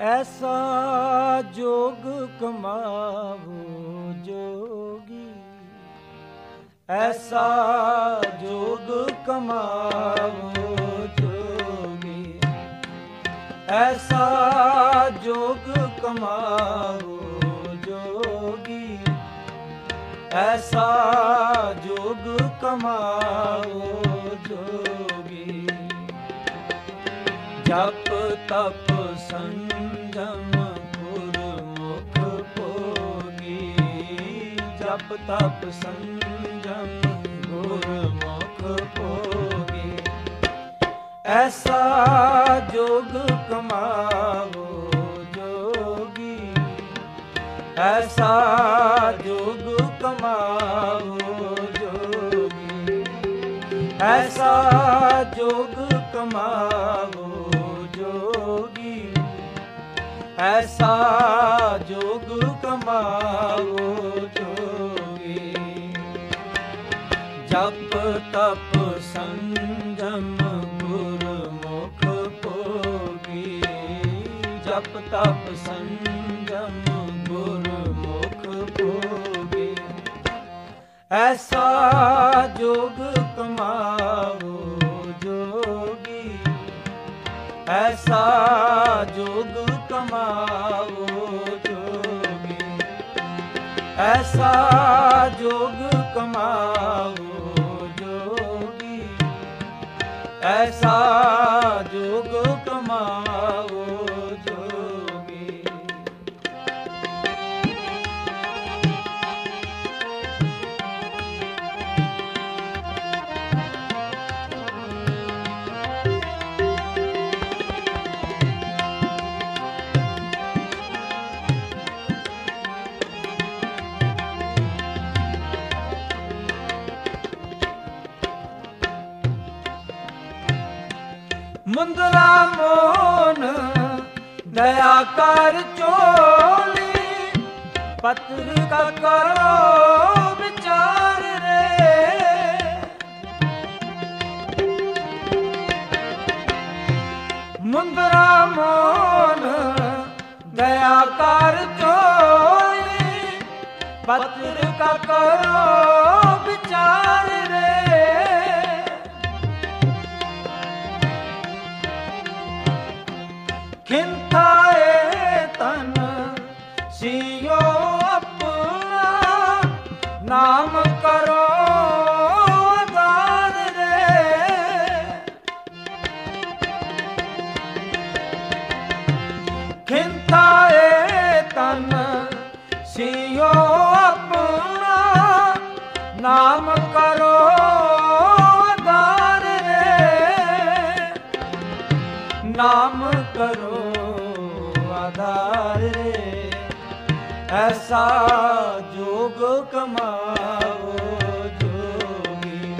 ਐਸਾ ਜੋਗ ਕਮਾਵੋ ਜੋਗੀ। ਐਸਾ ਜੋਗ ਕਮਾਵੋ ਜੋਗੀ। ਐਸਾ ਜੋਗ ਕਮਾਵੋ ਜੋਗੀ। ਐਸਾ ਜੋਗ ਕਮਾਵੋ ਜੋਗੀ। ਜਪ ਤਪ ਸੰਜਮ ਗੁਰਮੁਖ ਭੋਗੀ। ਜਪ ਤਪ ਸੰਜਮ ਗੁਰਮੁਖ ਭੋਗੀ। ਐਸਾ ਜੋਗ ਕਮਾਵੋ ਜੋਗੀ। ਐਸਾ ਜੋਗ ਕਮਾਵੋ ਜੋਗੀ। ਐਸਾ ਜੋਗ ਕਮਾਵੋ ਐਸਾ ਜੋਗ ਕਮਾਵੋ ਜੋਗੀ। ਜਪ ਤਪ ਸੰਜਮ ਗੁਰਮੁਖ ਭੋਗੀ। ਜਪ ਤਪ ਸੰਜਮ ਗੁਰਮੁਖ ਭੋਗੀ। ਐਸਾ ਜੋਗ ਕਮਾਵੋ ਜੋਗੀ। ਐਸਾ ਜੋਗ ਜੋਗ ਜੋਗੀ ਐਸਾ ਦਇਆ ਕਰ ਚੋਲੀ ਪਤਰ ਕਾ ਕਰੋ ਵਿਚਾਰ ਰੇ। ਮੁੰਦਰਾ ਮੋਨ, ਦਇਆ ਕਰ ਚੋਲੀ ਪਤਰ ਕਾ ਕਰੋ ਨਾਮ ਕਰੋ ਆਧਾਰ ਰੇ ਖਿੰਥਾਏ ਤਨ ਸਿਓ ਆਪਣਾ। ਨਾਮ ਕਰੋ ਆਧਾਰ ਨਾਮ ਐਸਾ ਜੋਗ ਕਮਾਵੋ ਜੋਗੀ।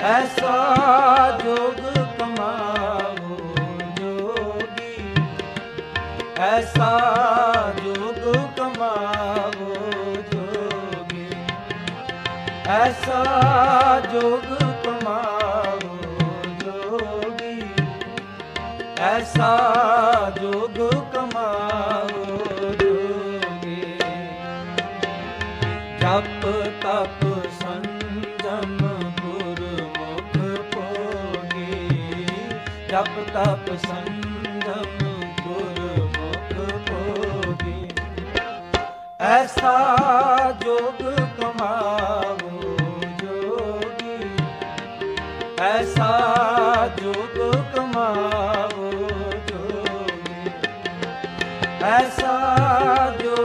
ਐਸਾ ਜੋਗ ਕਮਾਵੋ ਜੋਗੀ। ਐਸਾ ਜੋਗ ਕਮਾਵੋ ਜੋਗੀ। ਐਸਾ ਜੋਗ ਕਮਾਵੋ ਜੋਗੀ। ਐਸਾ ਜੋਗ ਜਪ ਤਪ ਸੰਗਮ ਗੁਰਮੁਖ ਭੋਗੀ। ਐਸਾ ਜੋਗ ਕਮਾਵੋ ਜੋਗੀ। ਐਸਾ ਜੋਗ ਕਮਾਵੋ ਜੋਗੀ। ਐਸਾ ਜੋਗ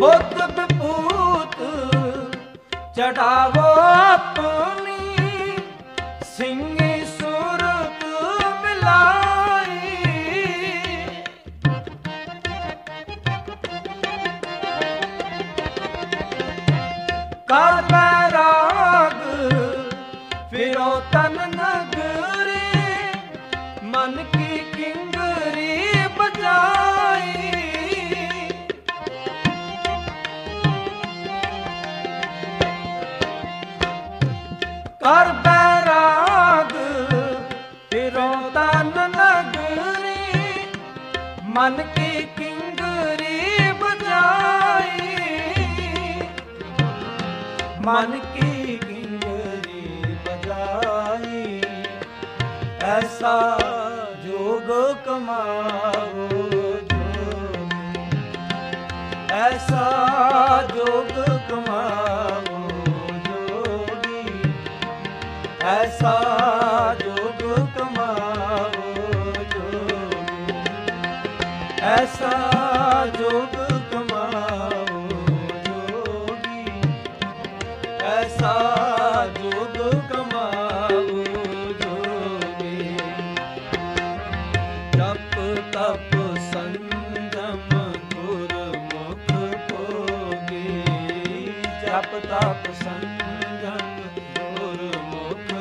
ਬੁੱਧ ਵਿਭੂਤ ਚੜਾਵੋ ਆਪਣਾ ਤਪ ਸੰਜਮ ਗੁਰ ਮੁਖ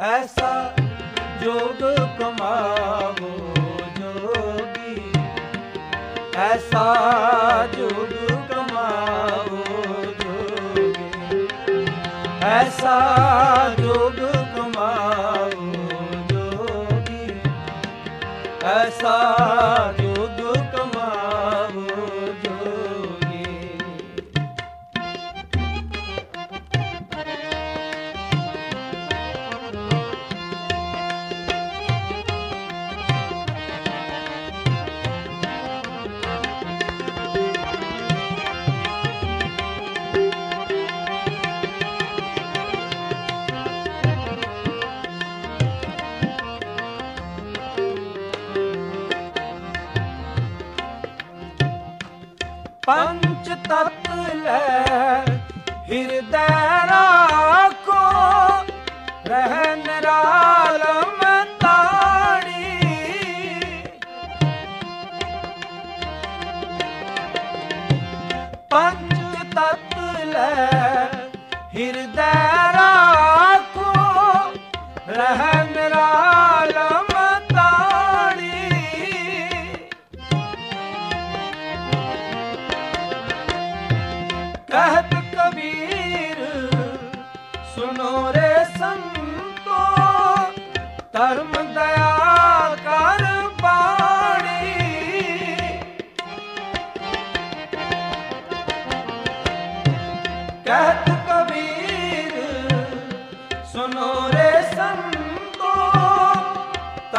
ਐਸਾ ਜੋਗ ਕਮਾਵੋ ਜੋਗੀ। ਐਸਾ ਜੋਗ ਕਮਾਵੋ ਜੋਗੀ। ਐਸਾ तत्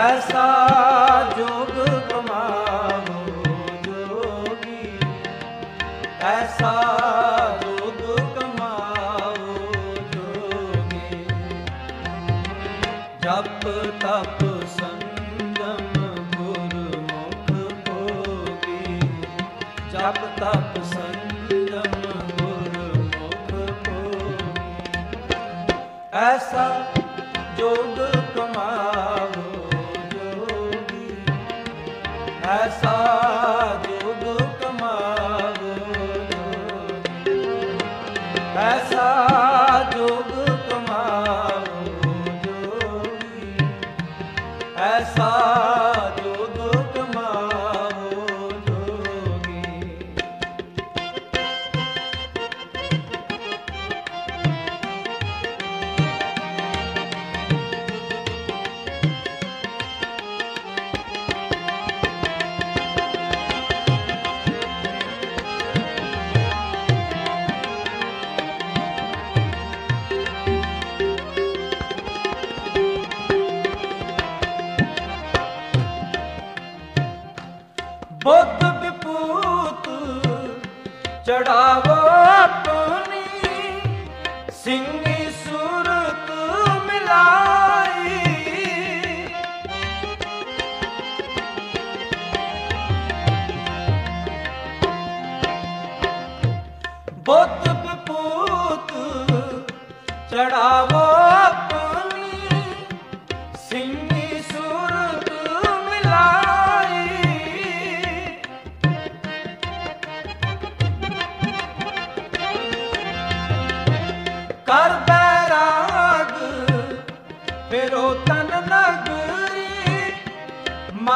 ਐਸਾ ਜੋਗ ਕਮਾਵੋ ਐਸਾ ਜੋਗ ਕਮਾਵੋ ਜੋਗੀ। ਜਪ ਤਪ ਸੰਗਮ ਗੁਰ ਮੁਖ ਭੋਗੀ। ਜਪ ਤਪ ਸੰਗਮ ਗੁਰ ਮੁਖ ਭੋਗੀ। ਐਸਾ ਚੜਾਵੋ ਆਪਣੀ ਸੂਰਤ ਮਿਲਾਈ। ਬੋਤ ਚੜਾਵੋ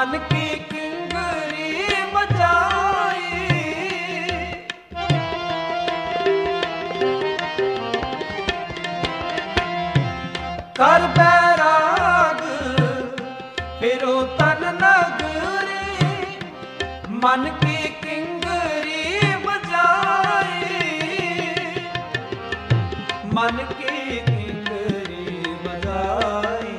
ਮਨ ਕੀ ਬੈਰਾਗ ਫਿਰੋ ਨਗਰੀ। ਮਨ ਕੀ ਕਿੰਗਰੀ ਮਨ ਕੀ ਕਿੰਗਰੀ ਬਚਾਈ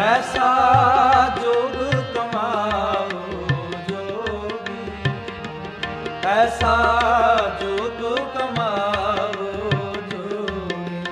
ਐਸਾ ਜੋਗ ਕਮਾਓ ਜੋਗੀ। ਕਮਾਓ ਜੋਗੀ।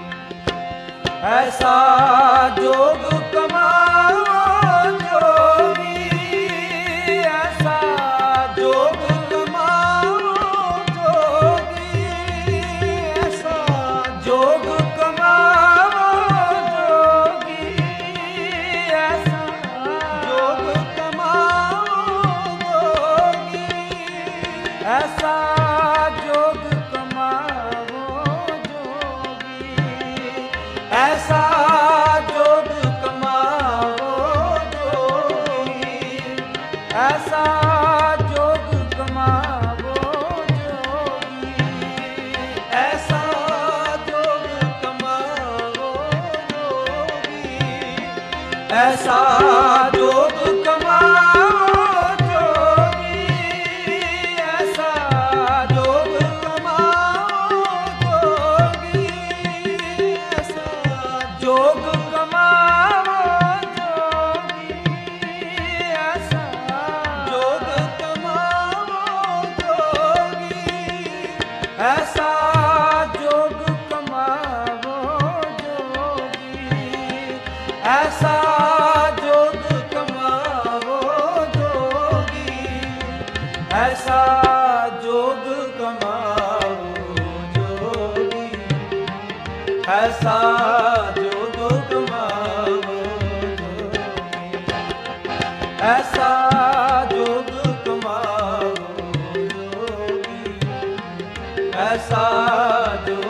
ऐसा ਐਸਾ ਜੋ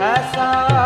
essa